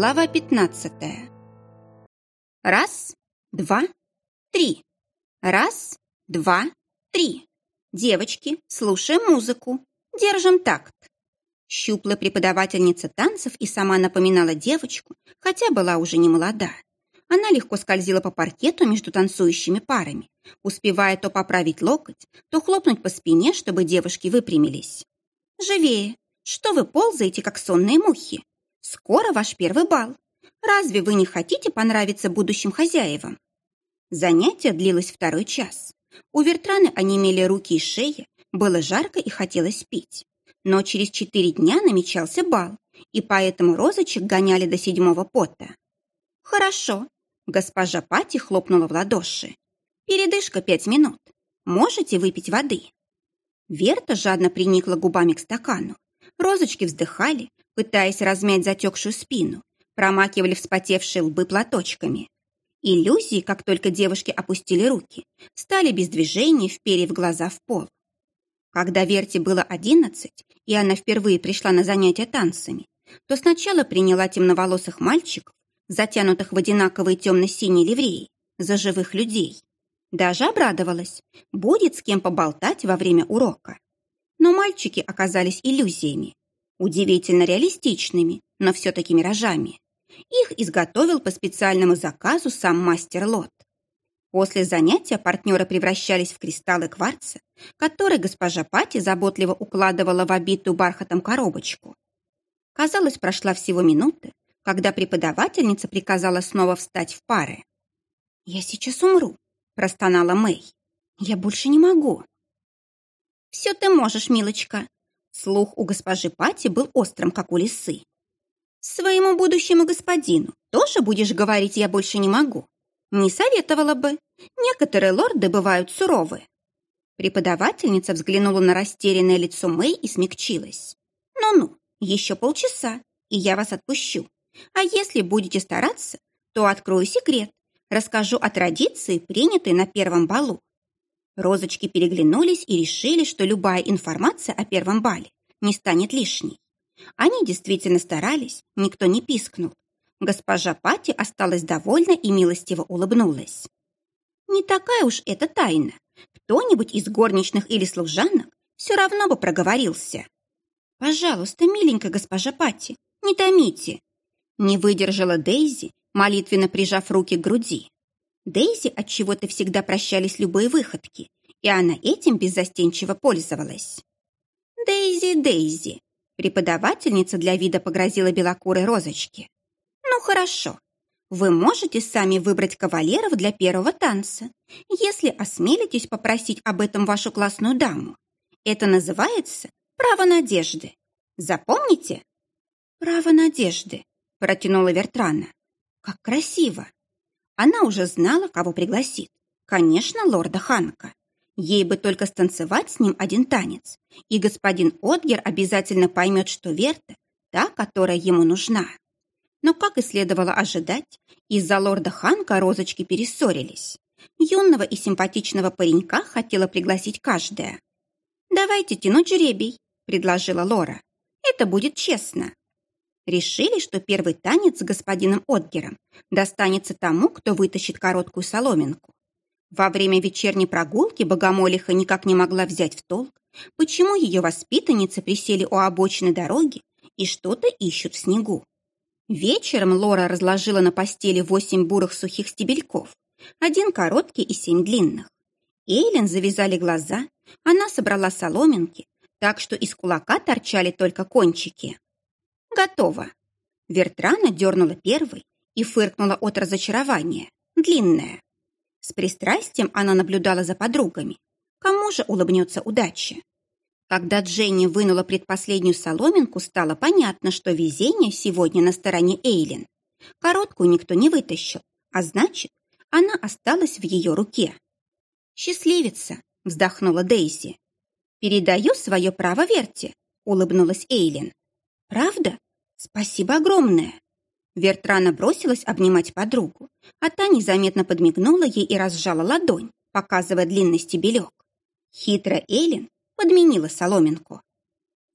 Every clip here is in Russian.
Глава 15. Раз, два, три. Раз, два, три. Девочки, слушаем музыку. Держим такт. Щуплая преподавательница танцев и сама напоминала девочку, хотя была уже не молода. Она легко скользила по паркету между танцующими парами, успевая то поправить локоть, то хлопнуть по спине, чтобы девушки выпрямились. «Живее! Что вы ползаете, как сонные мухи? Скоро ваш первый бал. Разве вы не хотите понравиться будущим хозяевам? Занятие длилось второй час. У Вертраны онемели руки и шея, было жарко и хотелось пить. Но через четыре дня намечался бал, и поэтому розочек гоняли до седьмого пота. «Хорошо», — госпожа Пати хлопнула в ладоши. «Передышка пять минут. Можете выпить воды?» Верта жадно приникла губами к стакану. Розочки вздыхали, пытаясь размять затекшую спину, промакивали вспотевшие лбы платочками. Иллюзии, как только девушки опустили руки, стали без движения, вперев глаза в пол. Когда Верте было одиннадцать, и она впервые пришла на занятия танцами, то сначала приняла темноволосых мальчиков, затянутых в одинаковые темно-синие ливреи, за живых людей. Даже обрадовалась, будет с кем поболтать во время урока. Но мальчики оказались иллюзиями, удивительно реалистичными, но все-таки миражами. Их изготовил по специальному заказу сам мастер Лот. После занятия партнеры превращались в кристаллы кварца, которые госпожа Пати заботливо укладывала в обитую бархатом коробочку. Казалось, прошла всего минута, когда преподавательница приказала снова встать в пары. «Я сейчас умру», – простонала Мэй. «Я больше не могу». «Все ты можешь, милочка». Слух у госпожи Пати был острым, как у лисы. «Своему будущему господину тоже будешь говорить «я больше не могу»?» Не советовала бы. Некоторые лорды бывают суровы. Преподавательница взглянула на растерянное лицо Мэй и смягчилась. «Ну-ну, еще полчаса, и я вас отпущу. А если будете стараться, то открою секрет, расскажу о традиции, принятой на первом балу. Розочки переглянулись и решили, что любая информация о первом бале не станет лишней. Они действительно старались, никто не пискнул. Госпожа Пати осталась довольна и милостиво улыбнулась. Не такая уж это тайна. Кто-нибудь из горничных или служанок все равно бы проговорился. «Пожалуйста, миленькая госпожа Пати, не томите!» Не выдержала Дейзи, молитвенно прижав руки к груди. Дейзи от чего то всегда прощались любые выходки, и она этим беззастенчиво пользовалась. «Дейзи, Дейзи!» Преподавательница для вида погрозила белокурой розочке. «Ну, хорошо. Вы можете сами выбрать кавалеров для первого танца, если осмелитесь попросить об этом вашу классную даму. Это называется право надежды. Запомните?» «Право надежды», — протянула Вертрана. «Как красиво!» Она уже знала, кого пригласит. Конечно, лорда Ханка. Ей бы только станцевать с ним один танец, и господин Отгер обязательно поймет, что Верта – та, которая ему нужна. Но, как и следовало ожидать, из-за лорда Ханка розочки перессорились. Юного и симпатичного паренька хотела пригласить каждая. «Давайте тянуть жребий», – предложила Лора. «Это будет честно». Решили, что первый танец с господином Отгером достанется тому, кто вытащит короткую соломинку. Во время вечерней прогулки Богомолиха никак не могла взять в толк, почему ее воспитанницы присели у обочины дороги и что-то ищут в снегу. Вечером Лора разложила на постели восемь бурых сухих стебельков, один короткий и семь длинных. Эйлен завязали глаза, она собрала соломинки, так что из кулака торчали только кончики. Готово. Вертрана дернула первой и фыркнула от разочарования. Длинная. С пристрастием она наблюдала за подругами. Кому же улыбнется удача? Когда Дженни вынула предпоследнюю соломинку, стало понятно, что везение сегодня на стороне Эйлин. Короткую никто не вытащил, а значит, она осталась в ее руке. «Счастливица!» — вздохнула Дейзи. «Передаю свое право Верте», — улыбнулась Эйлин. «Правда? Спасибо огромное!» Вертрана бросилась обнимать подругу, а та незаметно подмигнула ей и разжала ладонь, показывая длинный стебелек. Хитро Эйлин подменила соломинку.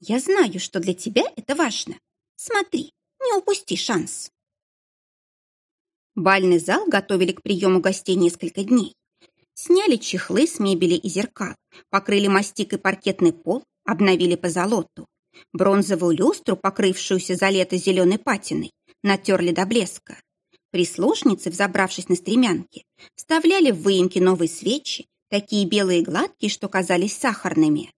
«Я знаю, что для тебя это важно. Смотри, не упусти шанс». Бальный зал готовили к приему гостей несколько дней. Сняли чехлы с мебели и зеркал, покрыли мастикой паркетный пол, обновили по золоту. Бронзовую люстру, покрывшуюся за лето зеленой патиной, натерли до блеска. Прислушницы, взобравшись на стремянки, вставляли в выемки новые свечи, такие белые и гладкие, что казались сахарными.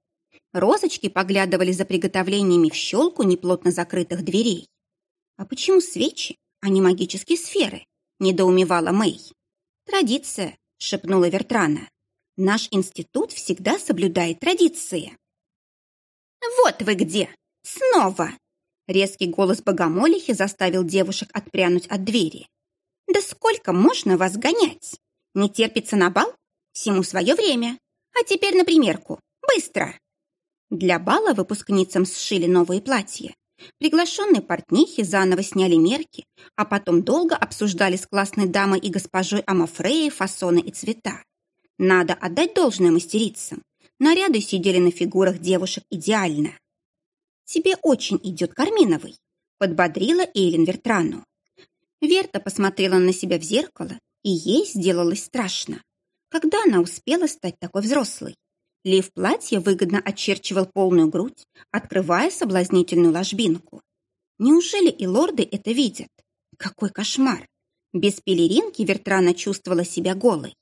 Розочки поглядывали за приготовлениями в щелку неплотно закрытых дверей. «А почему свечи, а не магические сферы?» – недоумевала Мэй. «Традиция», – шепнула Вертрана. «Наш институт всегда соблюдает традиции». «Вот вы где! Снова!» Резкий голос богомолихи заставил девушек отпрянуть от двери. «Да сколько можно вас гонять? Не терпится на бал? Всему свое время. А теперь на примерку. Быстро!» Для бала выпускницам сшили новые платья. Приглашенные портнихи заново сняли мерки, а потом долго обсуждали с классной дамой и госпожой Амафреей фасоны и цвета. Надо отдать должное мастерицам. Наряды сидели на фигурах девушек идеально. «Тебе очень идет Карминовый», — подбодрила Эйлин Вертрану. Верта посмотрела на себя в зеркало, и ей сделалось страшно. Когда она успела стать такой взрослой? Лиф платья выгодно очерчивал полную грудь, открывая соблазнительную ложбинку. Неужели и лорды это видят? Какой кошмар! Без пелеринки Вертрана чувствовала себя голой.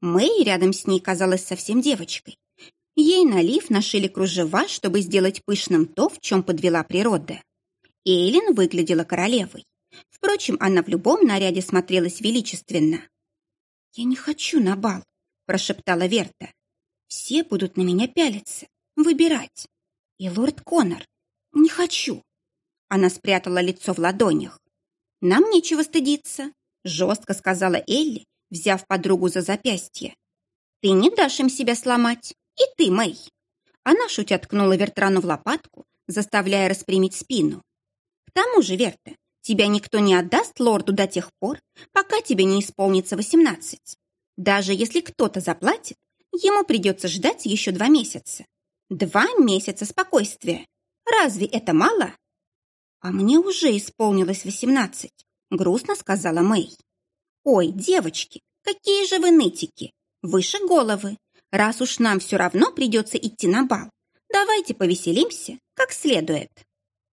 Мэй рядом с ней казалась совсем девочкой. Ей на лиф нашили кружева, чтобы сделать пышным то, в чем подвела природа. Эйлин выглядела королевой. Впрочем, она в любом наряде смотрелась величественно. «Я не хочу на бал», – прошептала Верта. «Все будут на меня пялиться, выбирать. И лорд Коннор. Не хочу». Она спрятала лицо в ладонях. «Нам нечего стыдиться», – жестко сказала Элли, взяв подругу за запястье. «Ты не дашь им себя сломать. И ты, Мэй». Она, шутя, ткнула Вертрану в лопатку, заставляя распрямить спину. «К тому же, Верта, Тебя никто не отдаст лорду до тех пор, пока тебе не исполнится восемнадцать. Даже если кто-то заплатит, ему придется ждать еще два месяца. Два месяца спокойствия. Разве это мало? А мне уже исполнилось восемнадцать, грустно сказала Мэй. Ой, девочки, какие же вы нытики. Выше головы. Раз уж нам все равно придется идти на бал, давайте повеселимся как следует.